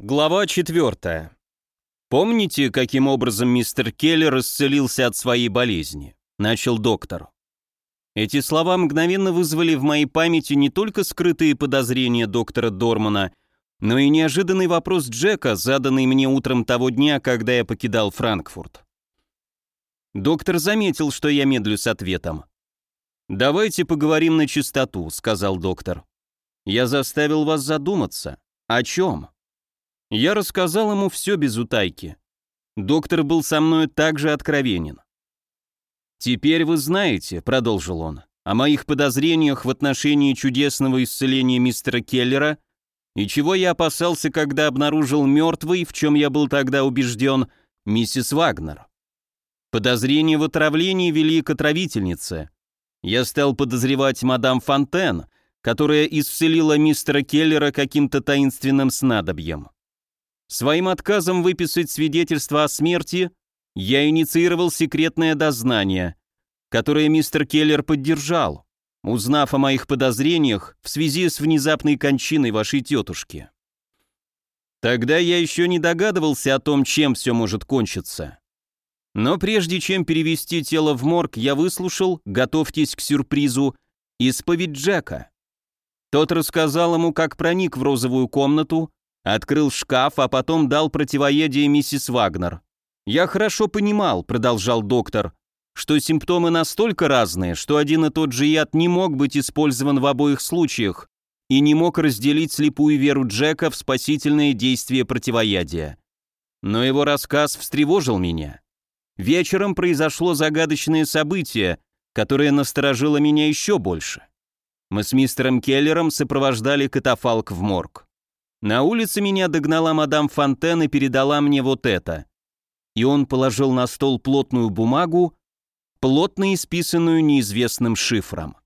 Глава 4. Помните, каким образом мистер Келлер исцелился от своей болезни? Начал доктор. Эти слова мгновенно вызвали в моей памяти не только скрытые подозрения доктора Дормана, но и неожиданный вопрос Джека, заданный мне утром того дня, когда я покидал Франкфурт. Доктор заметил, что я медлю с ответом. «Давайте поговорим на чистоту», — сказал доктор. «Я заставил вас задуматься. О чем?» Я рассказал ему все без утайки. Доктор был со мной также откровенен. «Теперь вы знаете», — продолжил он, «о моих подозрениях в отношении чудесного исцеления мистера Келлера и чего я опасался, когда обнаружил мертвый, в чем я был тогда убежден, миссис Вагнер. Подозрения в отравлении вели к отравительнице. Я стал подозревать мадам Фонтен, которая исцелила мистера Келлера каким-то таинственным снадобьем. Своим отказом выписать свидетельство о смерти я инициировал секретное дознание, которое мистер Келлер поддержал, узнав о моих подозрениях в связи с внезапной кончиной вашей тетушки. Тогда я еще не догадывался о том, чем все может кончиться. Но прежде чем перевести тело в морг, я выслушал, готовьтесь к сюрпризу, исповедь Джека. Тот рассказал ему, как проник в розовую комнату, Открыл шкаф, а потом дал противоядие миссис Вагнер. «Я хорошо понимал», — продолжал доктор, что симптомы настолько разные, что один и тот же яд не мог быть использован в обоих случаях и не мог разделить слепую веру Джека в спасительное действие противоядия. Но его рассказ встревожил меня. Вечером произошло загадочное событие, которое насторожило меня еще больше. Мы с мистером Келлером сопровождали катафалк в морг. На улице меня догнала мадам Фонтен и передала мне вот это. И он положил на стол плотную бумагу, плотно исписанную неизвестным шифром.